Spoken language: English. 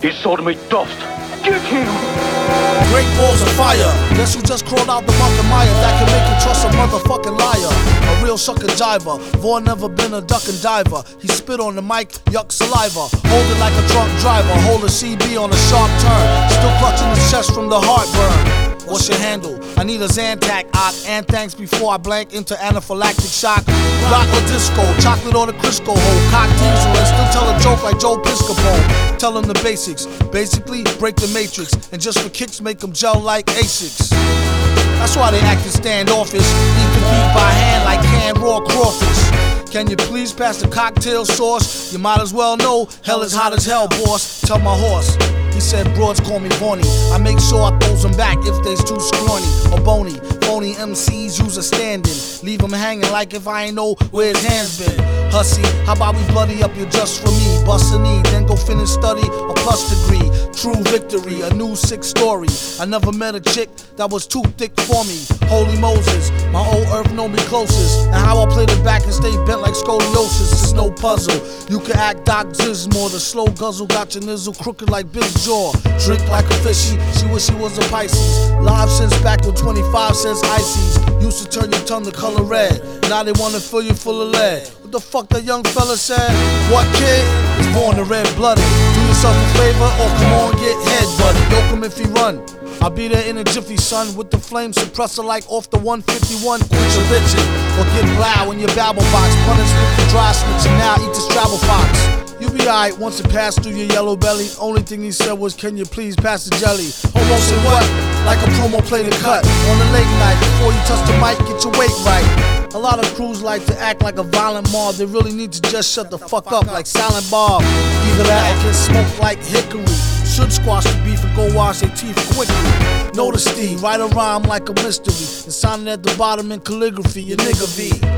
He sold me dust. Get him! Great balls of fire. Guess who just crawled out the Mountain Maya that can make you trust a motherfucking liar? A real sucker jiver. Vaughn never been a duck and diver. He spit on the mic, yuck saliva. Hold it like a drunk driver. Hold a CB on a sharp turn. Still clutching his chest from the heartburn. What's your handle? I need a Zantac, Ock, and thanks before I blank into anaphylactic shock. Rock or disco, chocolate or the Crisco hole. Cock diesel and still tell a joke like Joe Piscopo. Tell them the basics. Basically, break the matrix. And just for kicks, make them gel like Asics. That's why they acting standoffish. Eat the beat by hand like canned raw crawfish. Can you please pass the cocktail sauce? You might as well know hell is hot as hell, boss. Tell my horse. He said broads call me Boney. I make sure I throws them back if they's too scrawny or bony. Phony MCs use a standing. Leave them hanging like if I ain't know where his hands been. Hussy, how about we bloody up you just for me? Bust a knee, then go finish study a plus degree. True victory, a new sick story. I never met a chick that was too thick for me. Holy Moses, my old earth know me closest. And how I play the back and stay bent like scoliosis is no puzzle. You can act Doc Zismore, the slow guzzle got your nizzle crooked like Big Jaw. Drink like a fishy, she wish she was a Pisces. Live since back when 25 cents ices. Used to turn your tongue the color red. Now they wanna fill you full of lead. What the fuck that young fella said? What kid born to red blooded? Do yourself a favor or come on get head butted. Yoke him if he run. I'll be there in a jiffy, son, with the flame suppressor like off the 151. Quit your bitching or get loud in your babble box. Punish with the dry snitch and now eat the Scrabble fox. You'll be alright once it passed through your yellow belly. Only thing he said was, Can you please pass the jelly? Almost said what? Like a promo play to cut on a late night. Before you touch the mic, get your weight right. A lot of crews like to act like a violent mob. They really need to just shut the fuck up like Silent Bob. Either that or get smoked like hickory. Should squash the beef and go wash their teeth quickly. Notice the write a rhyme like a mystery. And sign it at the bottom in calligraphy, your nigga V.